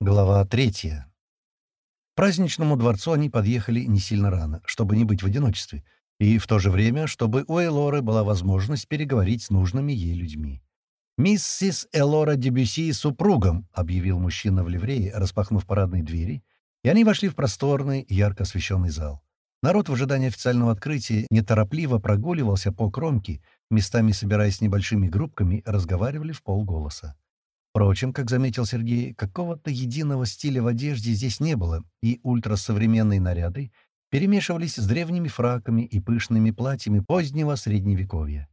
Глава третья. К праздничному дворцу они подъехали не сильно рано, чтобы не быть в одиночестве, и в то же время, чтобы у Элоры была возможность переговорить с нужными ей людьми. «Миссис Элора Дебюси с супругом», — объявил мужчина в ливрее, распахнув парадные двери, и они вошли в просторный, ярко освещенный зал. Народ в ожидании официального открытия неторопливо прогуливался по кромке, местами собираясь небольшими группками, разговаривали в полголоса. Впрочем, как заметил Сергей, какого-то единого стиля в одежде здесь не было, и ультрасовременные наряды перемешивались с древними фраками и пышными платьями позднего Средневековья.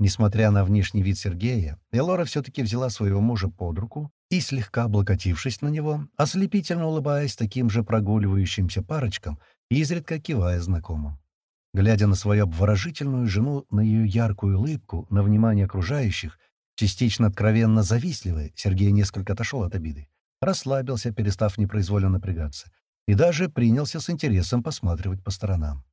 Несмотря на внешний вид Сергея, Элора все-таки взяла своего мужа под руку и, слегка облокотившись на него, ослепительно улыбаясь таким же прогуливающимся парочкам, изредка кивая знакомым. Глядя на свою обворожительную жену, на ее яркую улыбку, на внимание окружающих, Частично откровенно завистливый, Сергей несколько отошел от обиды. Расслабился, перестав непроизвольно напрягаться. И даже принялся с интересом посматривать по сторонам.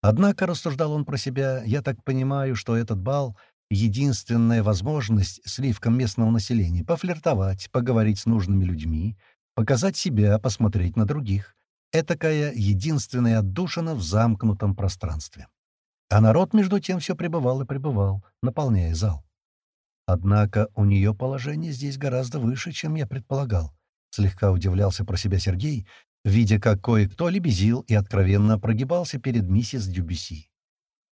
Однако, рассуждал он про себя, я так понимаю, что этот бал — единственная возможность сливкам местного населения пофлиртовать, поговорить с нужными людьми, показать себя, посмотреть на других. Этакая единственная отдушина в замкнутом пространстве. А народ, между тем, все пребывал и пребывал, наполняя зал. Однако у нее положение здесь гораздо выше, чем я предполагал. Слегка удивлялся про себя Сергей, видя, как кое-кто лебезил и откровенно прогибался перед миссис Дюбюси.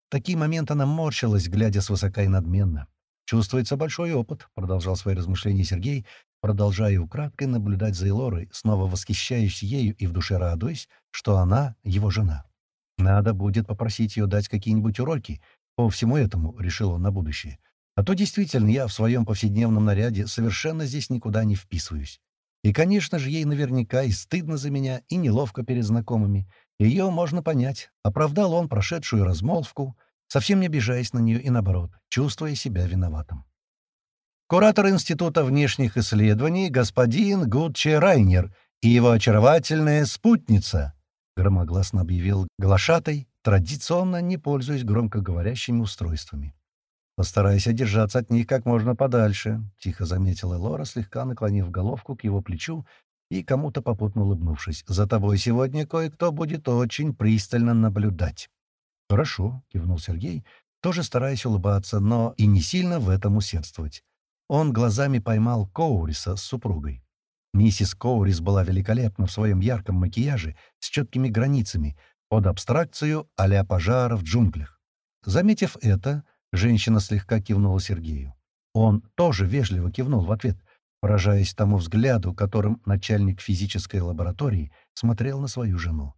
В такие моменты она морщилась, глядя свысока и надменно. «Чувствуется большой опыт», — продолжал свои размышления Сергей, продолжая украдкой наблюдать за Элорой, снова восхищаясь ею и в душе радуясь, что она — его жена. «Надо будет попросить ее дать какие-нибудь уроки по всему этому», — решил он на будущее. А то действительно я в своем повседневном наряде совершенно здесь никуда не вписываюсь. И, конечно же, ей наверняка и стыдно за меня, и неловко перед знакомыми. Ее можно понять. Оправдал он прошедшую размолвку, совсем не обижаясь на нее и, наоборот, чувствуя себя виноватым. Куратор Института внешних исследований господин Гудче Райнер и его очаровательная спутница, громогласно объявил глашатай, традиционно не пользуясь громкоговорящими устройствами. «Постарайся держаться от них как можно подальше», — тихо заметила Лора, слегка наклонив головку к его плечу и кому-то попутно улыбнувшись. «За тобой сегодня кое-кто будет очень пристально наблюдать». «Хорошо», — кивнул Сергей, тоже стараясь улыбаться, но и не сильно в этом усердствовать. Он глазами поймал Коуриса с супругой. Миссис Коурис была великолепна в своем ярком макияже с четкими границами под абстракцию а пожара в джунглях. Заметив это, Женщина слегка кивнула Сергею. Он тоже вежливо кивнул в ответ, поражаясь тому взгляду, которым начальник физической лаборатории смотрел на свою жену.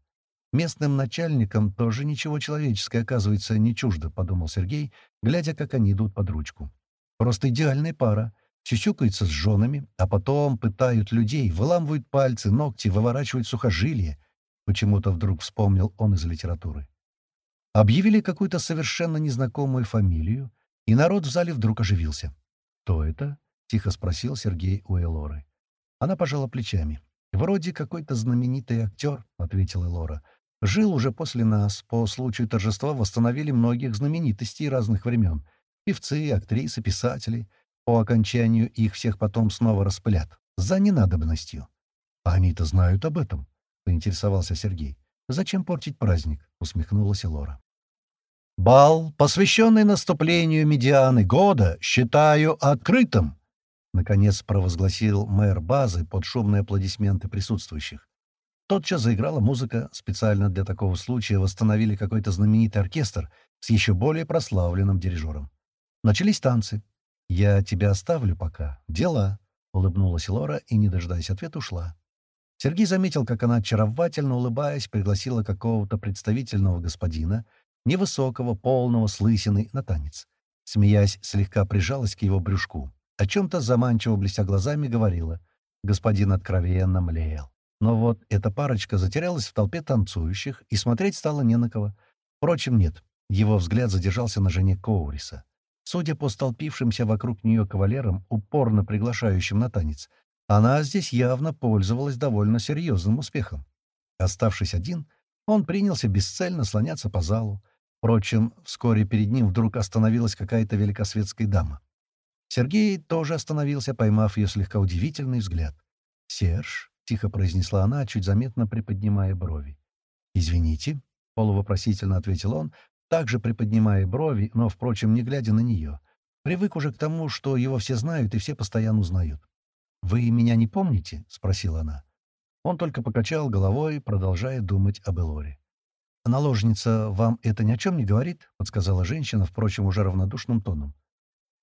«Местным начальникам тоже ничего человеческое, оказывается, не чуждо», — подумал Сергей, глядя, как они идут под ручку. «Просто идеальная пара. Сюсюкаются с женами, а потом пытают людей, выламывают пальцы, ногти, выворачивают сухожилия». Почему-то вдруг вспомнил он из литературы. Объявили какую-то совершенно незнакомую фамилию, и народ в зале вдруг оживился. «Кто это?» — тихо спросил Сергей у Элоры. Она пожала плечами. «Вроде какой-то знаменитый актер», — ответила Элора. «Жил уже после нас. По случаю торжества восстановили многих знаменитостей разных времен. Певцы, актрисы, писатели. По окончанию их всех потом снова распылят. За ненадобностью». «А они-то знают об этом», — поинтересовался Сергей. «Зачем портить праздник?» — усмехнулась Элора. Бал, посвященный наступлению медианы года, считаю открытым, — наконец провозгласил мэр базы под шумные аплодисменты присутствующих. Тотчас заиграла музыка, специально для такого случая восстановили какой-то знаменитый оркестр с еще более прославленным дирижером. Начались танцы. «Я тебя оставлю пока. Дела», — улыбнулась Лора и, не дожидаясь ответа, ушла. Сергей заметил, как она, очаровательно улыбаясь, пригласила какого-то представительного господина — невысокого, полного, с лысиной, на танец. Смеясь, слегка прижалась к его брюшку. О чем-то заманчиво блестя глазами говорила. Господин откровенно млеял. Но вот эта парочка затерялась в толпе танцующих, и смотреть стало не на кого. Впрочем, нет. Его взгляд задержался на жене Коуриса. Судя по столпившимся вокруг нее кавалерам, упорно приглашающим на танец, она здесь явно пользовалась довольно серьезным успехом. Оставшись один, он принялся бесцельно слоняться по залу, Впрочем, вскоре перед ним вдруг остановилась какая-то великосветская дама. Сергей тоже остановился, поймав ее слегка удивительный взгляд. «Серж?» — тихо произнесла она, чуть заметно приподнимая брови. «Извините», — полувопросительно ответил он, также приподнимая брови, но, впрочем, не глядя на нее. Привык уже к тому, что его все знают и все постоянно узнают. «Вы меня не помните?» — спросила она. Он только покачал головой, продолжая думать об Элоре. «Наложница вам это ни о чем не говорит?» — подсказала женщина, впрочем, уже равнодушным тоном.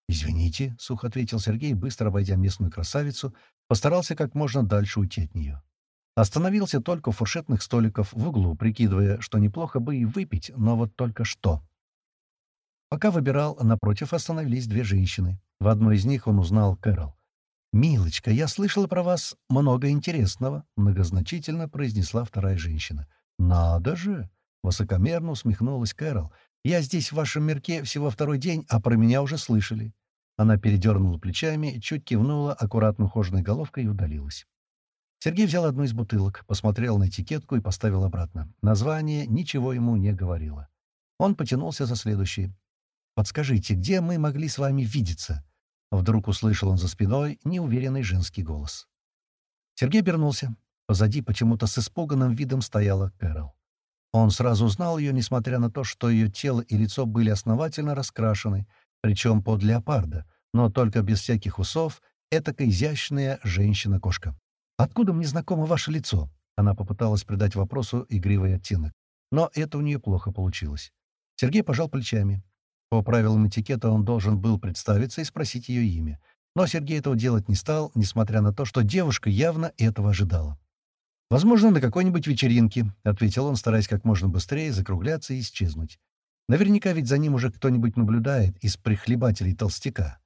«Извините», — сухо ответил Сергей, быстро обойдя местную красавицу, постарался как можно дальше уйти от нее. Остановился только у фуршетных столиков в углу, прикидывая, что неплохо бы и выпить, но вот только что. Пока выбирал, напротив остановились две женщины. В одной из них он узнал Кэрол. «Милочка, я слышала про вас много интересного», — многозначительно произнесла вторая женщина. «Надо же!» — высокомерно усмехнулась Кэрол. «Я здесь в вашем мирке всего второй день, а про меня уже слышали». Она передернула плечами, чуть кивнула аккуратно ухоженной головкой и удалилась. Сергей взял одну из бутылок, посмотрел на этикетку и поставил обратно. Название ничего ему не говорило. Он потянулся за следующей. «Подскажите, где мы могли с вами видеться?» Вдруг услышал он за спиной неуверенный женский голос. Сергей обернулся. Позади почему-то с испуганным видом стояла Кэрол. Он сразу узнал ее, несмотря на то, что ее тело и лицо были основательно раскрашены, причем под леопарда, но только без всяких усов, этакая изящная женщина-кошка. «Откуда мне знакомо ваше лицо?» Она попыталась придать вопросу игривый оттенок. Но это у нее плохо получилось. Сергей пожал плечами. По правилам этикета он должен был представиться и спросить ее имя. Но Сергей этого делать не стал, несмотря на то, что девушка явно этого ожидала. «Возможно, на какой-нибудь вечеринке», — ответил он, стараясь как можно быстрее закругляться и исчезнуть. «Наверняка ведь за ним уже кто-нибудь наблюдает из прихлебателей толстяка.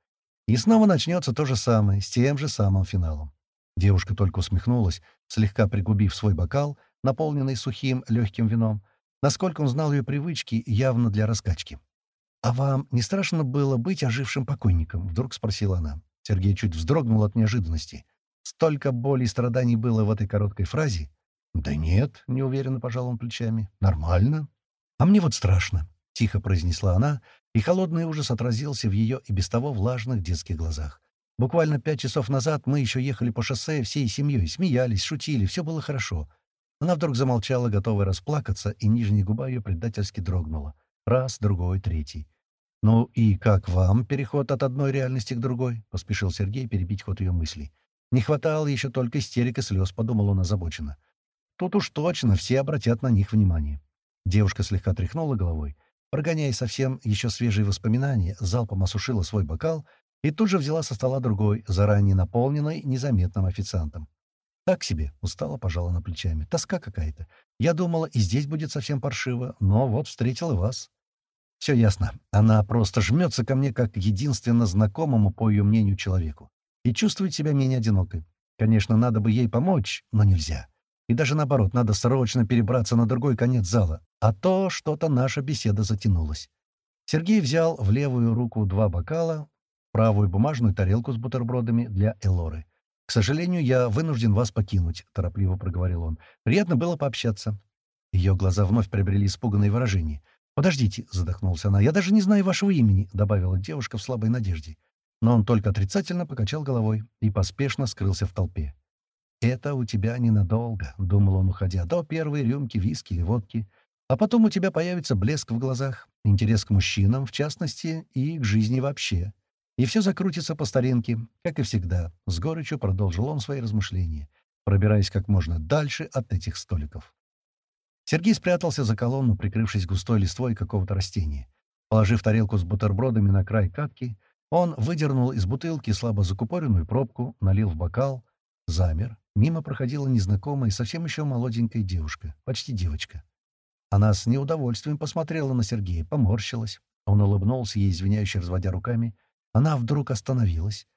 И снова начнется то же самое, с тем же самым финалом». Девушка только усмехнулась, слегка пригубив свой бокал, наполненный сухим, легким вином. Насколько он знал ее привычки, явно для раскачки. «А вам не страшно было быть ожившим покойником?» — вдруг спросила она. Сергей чуть вздрогнул от неожиданности. Столько боли и страданий было в этой короткой фразе. «Да нет», — неуверенно пожал он плечами. «Нормально». «А мне вот страшно», — тихо произнесла она, и холодный ужас отразился в ее и без того влажных детских глазах. «Буквально пять часов назад мы еще ехали по шоссе всей семьей, смеялись, шутили, все было хорошо». Она вдруг замолчала, готовая расплакаться, и нижняя губа ее предательски дрогнула. Раз, другой, третий. «Ну и как вам переход от одной реальности к другой?» — поспешил Сергей перебить ход ее мыслей. «Не хватало еще только истерик и слез», — подумал он озабоченно. «Тут уж точно все обратят на них внимание». Девушка слегка тряхнула головой. Прогоняя совсем еще свежие воспоминания, залпом осушила свой бокал и тут же взяла со стола другой, заранее наполненный незаметным официантом. «Так себе», — устала, пожала на плечами. «Тоска какая-то. Я думала, и здесь будет совсем паршиво, но вот встретила вас». Все ясно. Она просто жмется ко мне как единственно знакомому, по ее мнению, человеку. И чувствует себя менее одинокой. Конечно, надо бы ей помочь, но нельзя. И даже наоборот, надо срочно перебраться на другой конец зала. А то что-то наша беседа затянулась. Сергей взял в левую руку два бокала, правую бумажную тарелку с бутербродами для Элоры. «К сожалению, я вынужден вас покинуть», — торопливо проговорил он. «Приятно было пообщаться». Ее глаза вновь приобрели испуганное выражение. «Подождите», — задохнулся она, — «я даже не знаю вашего имени», — добавила девушка в слабой надежде. Но он только отрицательно покачал головой и поспешно скрылся в толпе. «Это у тебя ненадолго», — думал он, уходя, — «до первой рюмки виски или водки. А потом у тебя появится блеск в глазах, интерес к мужчинам, в частности, и к жизни вообще. И все закрутится по старинке, как и всегда», — с горечью продолжил он свои размышления, пробираясь как можно дальше от этих столиков. Сергей спрятался за колонну, прикрывшись густой листвой какого-то растения. Положив тарелку с бутербродами на край катки, он выдернул из бутылки слабо закупоренную пробку, налил в бокал, замер. Мимо проходила незнакомая, совсем еще молоденькая девушка, почти девочка. Она с неудовольствием посмотрела на Сергея, поморщилась. Он улыбнулся ей, извиняюще разводя руками. Она вдруг остановилась.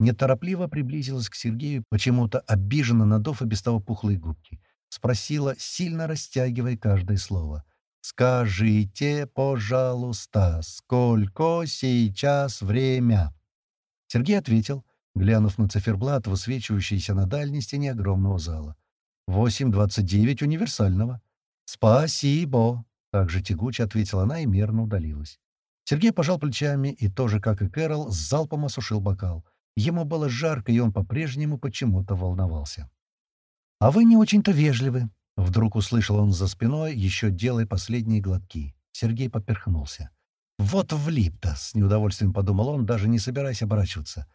Неторопливо приблизилась к Сергею, почему-то обиженно надув и без того пухлые губки — спросила, сильно растягивая каждое слово. «Скажите, пожалуйста, сколько сейчас время?» Сергей ответил, глянув на циферблат, высвечивающийся на дальней стене огромного зала. «Восемь двадцать девять универсального». «Спасибо!» — также тягуче ответила она и мерно удалилась. Сергей пожал плечами и тоже, как и Кэрол, с залпом осушил бокал. Ему было жарко, и он по-прежнему почему-то волновался. «А вы не очень-то вежливы», — вдруг услышал он за спиной, еще делая последние глотки. Сергей поперхнулся. «Вот влип-то!» — с неудовольствием подумал он, даже не собираясь оборачиваться.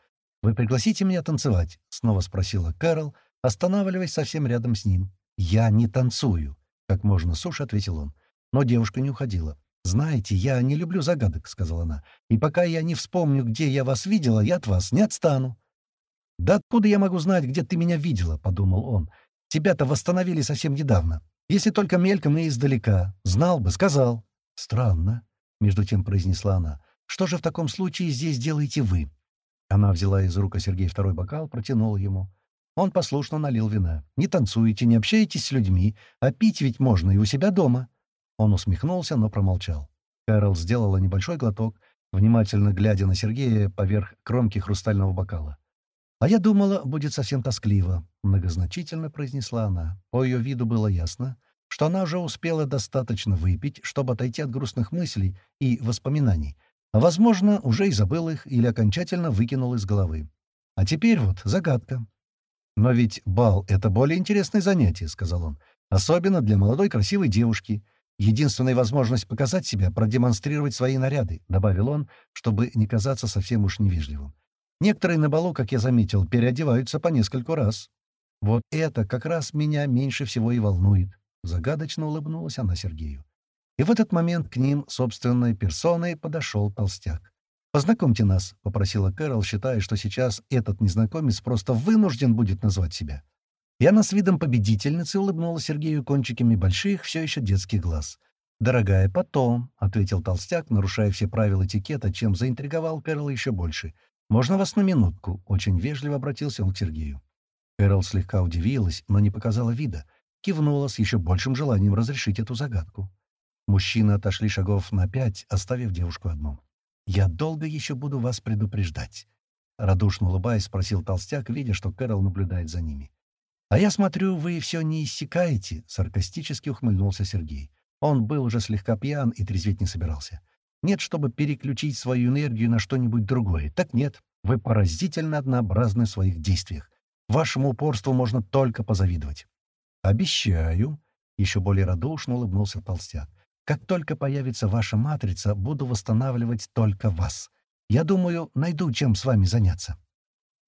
«Вы пригласите меня танцевать?» — снова спросила Кэрол, останавливаясь совсем рядом с ним. «Я не танцую», — как можно суше ответил он. Но девушка не уходила. «Знаете, я не люблю загадок», — сказала она. «И пока я не вспомню, где я вас видела, я от вас не отстану». «Да откуда я могу знать, где ты меня видела?» — подумал он. «Тебя-то восстановили совсем недавно. Если только мельком и издалека. Знал бы, сказал». «Странно», — между тем произнесла она. «Что же в таком случае здесь делаете вы?» Она взяла из рук Сергея второй бокал, протянула ему. Он послушно налил вина. «Не танцуете, не общаетесь с людьми, а пить ведь можно и у себя дома». Он усмехнулся, но промолчал. Кэрол сделала небольшой глоток, внимательно глядя на Сергея поверх кромки хрустального бокала. «А я думала, будет совсем тоскливо», — многозначительно произнесла она. По ее виду было ясно, что она уже успела достаточно выпить, чтобы отойти от грустных мыслей и воспоминаний, а, возможно, уже и забыл их или окончательно выкинул из головы. А теперь вот загадка. «Но ведь бал — это более интересное занятие», — сказал он, «особенно для молодой красивой девушки». Единственная возможность показать себя — продемонстрировать свои наряды», — добавил он, чтобы не казаться совсем уж невежливым. «Некоторые на балу, как я заметил, переодеваются по нескольку раз. Вот это как раз меня меньше всего и волнует», — загадочно улыбнулась она Сергею. И в этот момент к ним собственной персоной подошел толстяк. «Познакомьте нас», — попросила Кэрол, считая, что сейчас этот незнакомец просто вынужден будет назвать себя. И она с видом победительницы улыбнула Сергею кончиками больших, все еще детских глаз. «Дорогая, потом», — ответил толстяк, нарушая все правила этикета, чем заинтриговал Кэрол еще больше. «Можно вас на минутку?» — очень вежливо обратился он к Сергею. Кэрол слегка удивилась, но не показала вида. Кивнула с еще большим желанием разрешить эту загадку. Мужчины отошли шагов на пять, оставив девушку одну. «Я долго еще буду вас предупреждать», — радушно улыбаясь, спросил толстяк, видя, что Кэрол наблюдает за ними. «А я смотрю, вы все не иссякаете», — саркастически ухмыльнулся Сергей. Он был уже слегка пьян и трезветь не собирался. «Нет, чтобы переключить свою энергию на что-нибудь другое. Так нет, вы поразительно однообразны в своих действиях. Вашему упорству можно только позавидовать». «Обещаю», — еще более радушно улыбнулся толстяк. «Как только появится ваша матрица, буду восстанавливать только вас. Я думаю, найду чем с вами заняться».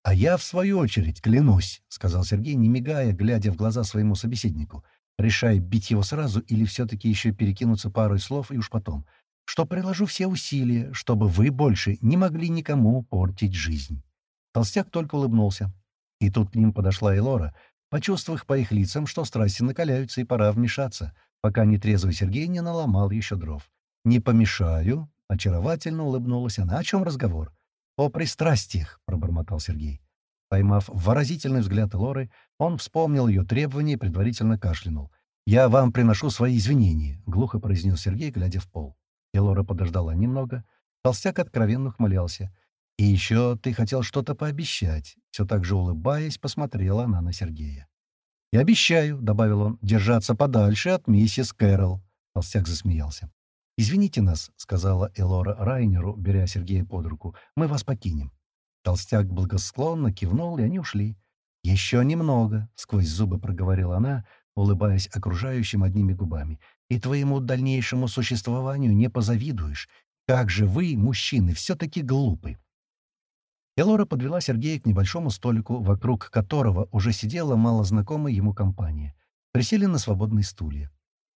«А я, в свою очередь, клянусь», — сказал Сергей, не мигая, глядя в глаза своему собеседнику, решая, бить его сразу или все-таки еще перекинуться парой слов и уж потом, что приложу все усилия, чтобы вы больше не могли никому портить жизнь. Толстяк только улыбнулся. И тут к ним подошла Элора, почувствовав по их лицам, что страсти накаляются и пора вмешаться, пока нетрезвый Сергей не наломал еще дров. «Не помешаю», — очаровательно улыбнулась она. «О чем разговор?» «О пристрастиях», — пробормотал Сергей. Поймав выразительный взгляд Лоры, он вспомнил ее требования и предварительно кашлянул. «Я вам приношу свои извинения», — глухо произнес Сергей, глядя в пол. Элора подождала немного. Толстяк откровенно ухмылялся. «И еще ты хотел что-то пообещать». Все так же улыбаясь, посмотрела она на Сергея. «И обещаю», — добавил он, — «держаться подальше от миссис Кэрол». Толстяк засмеялся. «Извините нас», — сказала Элора Райнеру, беря Сергея под руку. «Мы вас покинем». Толстяк благосклонно кивнул, и они ушли. «Еще немного», — сквозь зубы проговорила она, улыбаясь окружающим одними губами. «И твоему дальнейшему существованию не позавидуешь. Как же вы, мужчины, все-таки глупы!» Элора подвела Сергея к небольшому столику, вокруг которого уже сидела малознакомая ему компания. Присели на свободные стулья.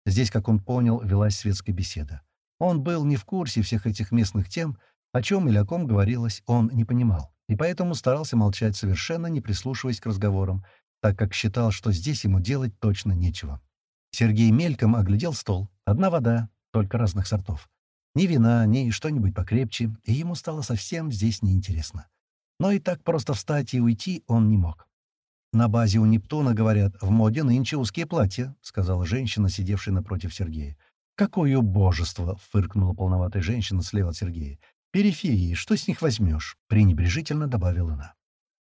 Здесь, как он понял, велась светская беседа. Он был не в курсе всех этих местных тем, о чем или о ком говорилось, он не понимал, и поэтому старался молчать, совершенно не прислушиваясь к разговорам, так как считал, что здесь ему делать точно нечего. Сергей мельком оглядел стол. Одна вода, только разных сортов. Ни вина, ни что-нибудь покрепче, и ему стало совсем здесь неинтересно. Но и так просто встать и уйти он не мог. «На базе у Нептуна, говорят, в моде нынче узкие платья», — сказала женщина, сидевшая напротив Сергея. «Какое убожество!» — фыркнула полноватая женщина слева от Сергея. «Периферии, что с них возьмешь?» — пренебрежительно добавила она.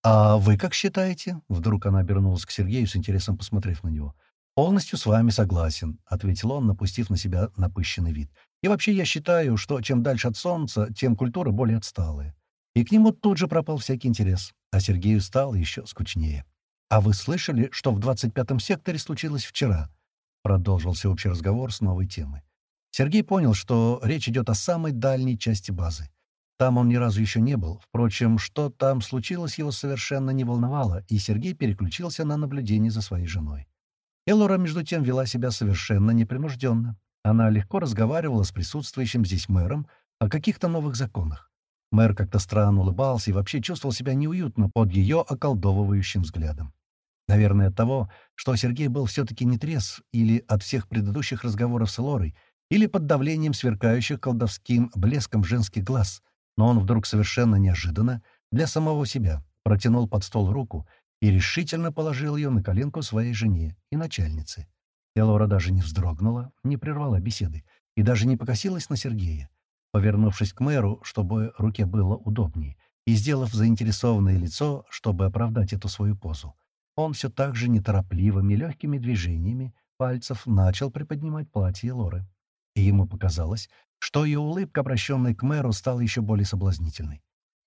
«А вы как считаете?» — вдруг она обернулась к Сергею с интересом посмотрев на него. «Полностью с вами согласен», — ответил он, напустив на себя напыщенный вид. «И вообще я считаю, что чем дальше от солнца, тем культура более отсталая». И к нему тут же пропал всякий интерес, а Сергею стало еще скучнее. «А вы слышали, что в 25-м секторе случилось вчера?» Продолжился общий разговор с новой темы. Сергей понял, что речь идет о самой дальней части базы. Там он ни разу еще не был. Впрочем, что там случилось, его совершенно не волновало, и Сергей переключился на наблюдение за своей женой. Элора, между тем, вела себя совершенно непринужденно. Она легко разговаривала с присутствующим здесь мэром о каких-то новых законах. Мэр как-то странно улыбался и вообще чувствовал себя неуютно под ее околдовывающим взглядом. Наверное, от того, что Сергей был все-таки не трезв, или от всех предыдущих разговоров с Лорой, или под давлением сверкающих колдовским блеском женских глаз, но он вдруг совершенно неожиданно для самого себя протянул под стол руку и решительно положил ее на коленку своей жене и начальнице. Элора даже не вздрогнула, не прервала беседы и даже не покосилась на Сергея. Повернувшись к мэру, чтобы руке было удобнее, и сделав заинтересованное лицо, чтобы оправдать эту свою позу, он все так же неторопливыми легкими движениями пальцев начал приподнимать платье Лоры. И ему показалось, что ее улыбка, обращенная к мэру, стала еще более соблазнительной.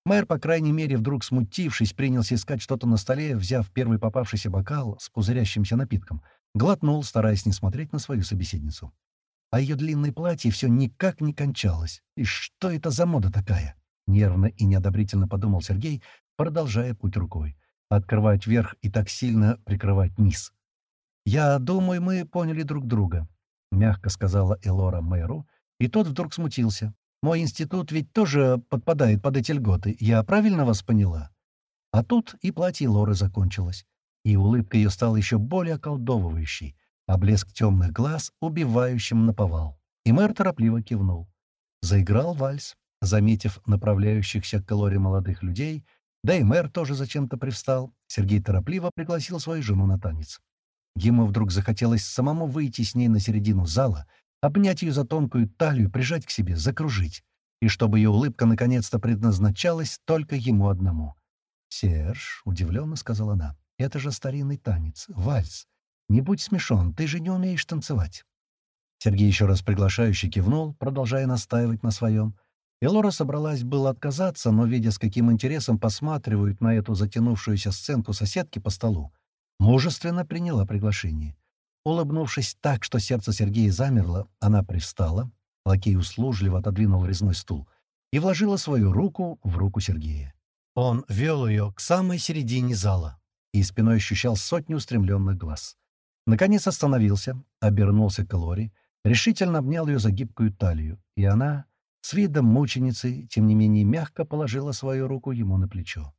Мэр, по крайней мере, вдруг смутившись, принялся искать что-то на столе, взяв первый попавшийся бокал с пузырящимся напитком, глотнул, стараясь не смотреть на свою собеседницу. А ее длинное платье все никак не кончалось. И что это за мода такая? Нервно и неодобрительно подумал Сергей, продолжая путь рукой. Открывать верх и так сильно прикрывать низ. «Я думаю, мы поняли друг друга», — мягко сказала Элора мэру, и тот вдруг смутился. Мой институт ведь тоже подпадает под эти льготы. Я правильно вас поняла?» А тут и платье Лоры закончилось, и улыбка ее стала еще более околдовывающей, а блеск темных глаз — убивающим наповал. И мэр торопливо кивнул. Заиграл вальс, заметив направляющихся к Лоре молодых людей, да и мэр тоже зачем-то привстал. Сергей торопливо пригласил свою жену на танец. Ему вдруг захотелось самому выйти с ней на середину зала — обнять ее за тонкую талию, прижать к себе, закружить, и чтобы ее улыбка наконец-то предназначалась только ему одному. «Серж», — удивленно сказала она, — «это же старинный танец, вальс. Не будь смешон, ты же не умеешь танцевать». Сергей еще раз приглашающе кивнул, продолжая настаивать на своем. И Лора собралась было отказаться, но, видя, с каким интересом посматривают на эту затянувшуюся сценку соседки по столу, мужественно приняла приглашение. Улыбнувшись так, что сердце Сергея замерло, она привстала, лакей услужливо отодвинул резной стул и вложила свою руку в руку Сергея. Он вел ее к самой середине зала и спиной ощущал сотни устремленных глаз. Наконец остановился, обернулся к Лори, решительно обнял ее за гибкую талию, и она, с видом мученицы, тем не менее мягко положила свою руку ему на плечо.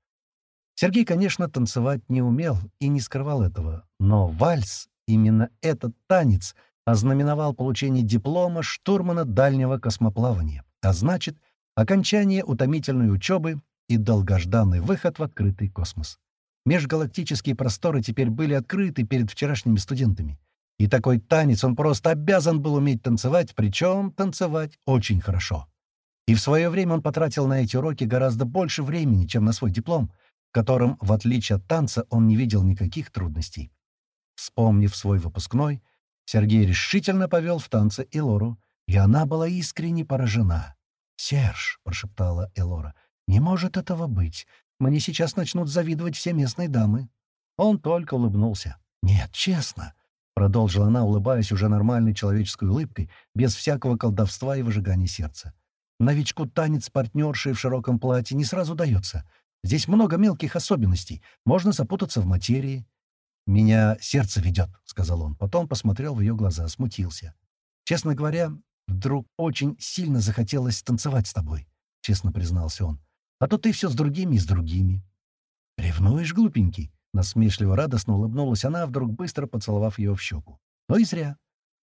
Сергей, конечно, танцевать не умел и не скрывал этого, но вальс Именно этот танец ознаменовал получение диплома штурмана дальнего космоплавания, а значит, окончание утомительной учебы и долгожданный выход в открытый космос. Межгалактические просторы теперь были открыты перед вчерашними студентами. И такой танец он просто обязан был уметь танцевать, причем танцевать очень хорошо. И в свое время он потратил на эти уроки гораздо больше времени, чем на свой диплом, в котором, в отличие от танца, он не видел никаких трудностей. Вспомнив свой выпускной, Сергей решительно повел в танце Элору, и она была искренне поражена. «Серж», — прошептала Элора, — «не может этого быть. Мне сейчас начнут завидовать все местные дамы». Он только улыбнулся. «Нет, честно», — продолжила она, улыбаясь уже нормальной человеческой улыбкой, без всякого колдовства и выжигания сердца. «Новичку танец партнерши в широком платье не сразу дается. Здесь много мелких особенностей. Можно запутаться в материи. «Меня сердце ведет», — сказал он. Потом посмотрел в ее глаза, смутился. «Честно говоря, вдруг очень сильно захотелось танцевать с тобой», — честно признался он. «А то ты все с другими и с другими». «Ревнуешь, глупенький?» — насмешливо радостно улыбнулась она, вдруг быстро поцеловав ее в щеку. «Ну и зря».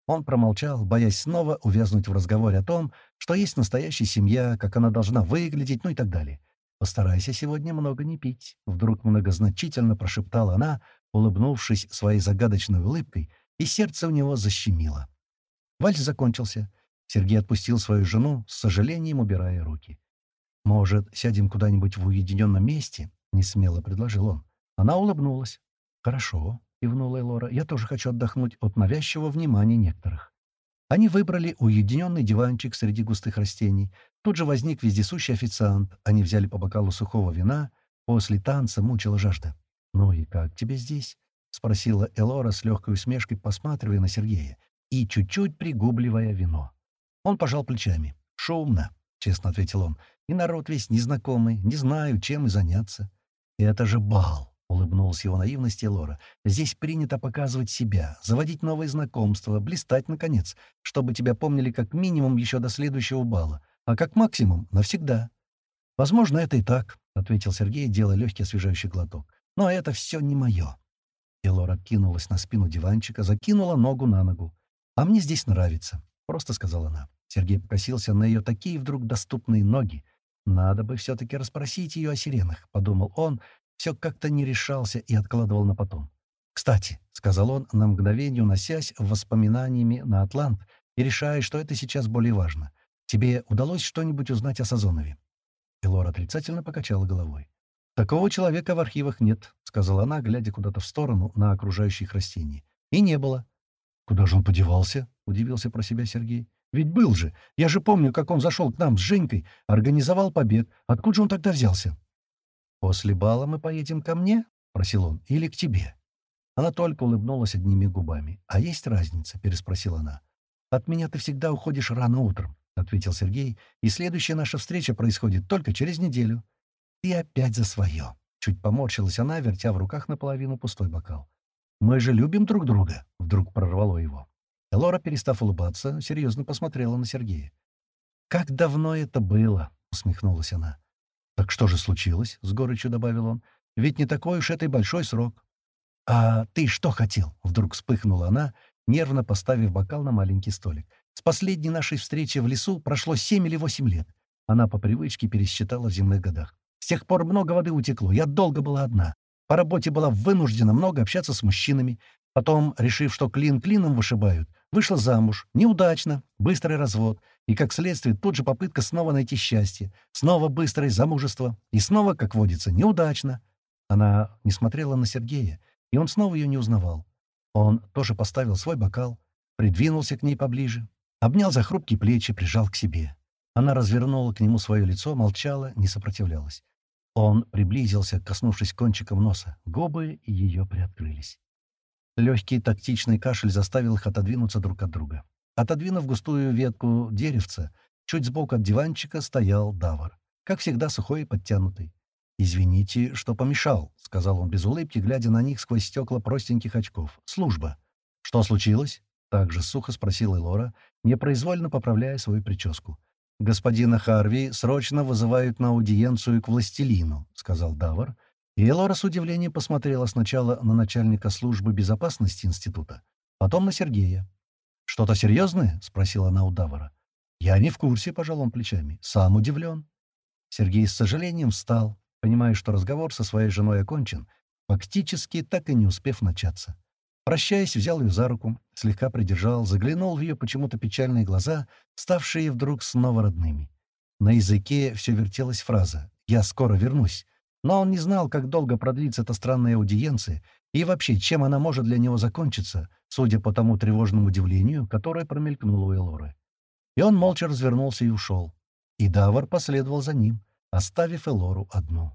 Он промолчал, боясь снова увязнуть в разговоре о том, что есть настоящая семья, как она должна выглядеть, ну и так далее. «Постарайся сегодня много не пить», — вдруг многозначительно прошептала она, улыбнувшись своей загадочной улыбкой, и сердце у него защемило. Вальс закончился. Сергей отпустил свою жену, с сожалением убирая руки. «Может, сядем куда-нибудь в уединенном месте?» — несмело предложил он. Она улыбнулась. «Хорошо», — кивнула Элора. «Я тоже хочу отдохнуть от навязчивого внимания некоторых». Они выбрали уединенный диванчик среди густых растений. Тут же возник вездесущий официант. Они взяли по бокалу сухого вина. После танца мучила жажда. «Ну и как тебе здесь?» — спросила Элора с легкой усмешкой, посматривая на Сергея и чуть-чуть пригубливая вино. Он пожал плечами. «Шумно», — честно ответил он. «И народ весь незнакомый, не знаю, чем и заняться». «Это же бал!» — улыбнулась его наивности Лора. «Здесь принято показывать себя, заводить новые знакомства, блистать, наконец, чтобы тебя помнили как минимум еще до следующего бала, а как максимум — навсегда». «Возможно, это и так», — ответил Сергей, делая легкий освежающий глоток. «Но это все не мое». И Лора кинулась на спину диванчика, закинула ногу на ногу. «А мне здесь нравится», — просто сказала она. Сергей покосился на ее такие вдруг доступные ноги. «Надо бы все-таки расспросить ее о сиренах», — подумал он, все как-то не решался и откладывал на потом. «Кстати», — сказал он, на мгновение уносясь воспоминаниями на Атлант и решая, что это сейчас более важно. «Тебе удалось что-нибудь узнать о Сазонове?» Элора отрицательно покачала головой. «Такого человека в архивах нет», — сказала она, глядя куда-то в сторону на окружающих растений. «И не было». «Куда же он подевался?» — удивился про себя Сергей. «Ведь был же. Я же помню, как он зашел к нам с Женькой, организовал побег. Откуда же он тогда взялся?» «После бала мы поедем ко мне?» — просил он. «Или к тебе?» Она только улыбнулась одними губами. «А есть разница?» — переспросила она. «От меня ты всегда уходишь рано утром», — ответил Сергей. «И следующая наша встреча происходит только через неделю». «Ты опять за свое!» — чуть поморщилась она, вертя в руках наполовину пустой бокал. «Мы же любим друг друга!» — вдруг прорвало его. Лора, перестав улыбаться, серьезно посмотрела на Сергея. «Как давно это было!» — усмехнулась она. «Так что же случилось?» — с горечью добавил он. «Ведь не такой уж это и большой срок». «А ты что хотел?» — вдруг вспыхнула она, нервно поставив бокал на маленький столик. «С последней нашей встречи в лесу прошло семь или восемь лет». Она по привычке пересчитала в земных годах. «С тех пор много воды утекло. Я долго была одна. По работе была вынуждена много общаться с мужчинами. Потом, решив, что клин клином вышибают, вышла замуж. Неудачно. Быстрый развод. И, как следствие, тут же попытка снова найти счастье. Снова быстрое замужество. И снова, как водится, неудачно. Она не смотрела на Сергея, и он снова ее не узнавал. Он тоже поставил свой бокал, придвинулся к ней поближе, обнял за хрупкие плечи, прижал к себе. Она развернула к нему свое лицо, молчала, не сопротивлялась. Он приблизился, коснувшись кончиком носа. Губы ее приоткрылись. Легкий тактичный кашель заставил их отодвинуться друг от друга. Отодвинув густую ветку деревца, чуть сбоку от диванчика стоял Давар. Как всегда, сухой и подтянутый. «Извините, что помешал», — сказал он без улыбки, глядя на них сквозь стекла простеньких очков. «Служба». «Что случилось?» — также сухо спросила Лора, непроизвольно поправляя свою прическу. «Господина Харви срочно вызывают на аудиенцию к властелину», — сказал Давар. И Элора с удивлением посмотрела сначала на начальника службы безопасности института, потом на Сергея. «Что-то серьезное?» — спросила она у Давара. «Я не в курсе», — пожал он плечами. «Сам удивлен». Сергей с сожалением встал, понимая, что разговор со своей женой окончен, фактически так и не успев начаться. Прощаясь, взял ее за руку, слегка придержал, заглянул в ее почему-то печальные глаза, ставшие вдруг снова родными. На языке все вертелась фраза «Я скоро вернусь», но он не знал, как долго продлится эта странная аудиенция и вообще, чем она может для него закончиться, судя по тому тревожному удивлению, которое промелькнуло у Элоры. И он молча развернулся и ушел. И Давар последовал за ним, оставив Элору одну.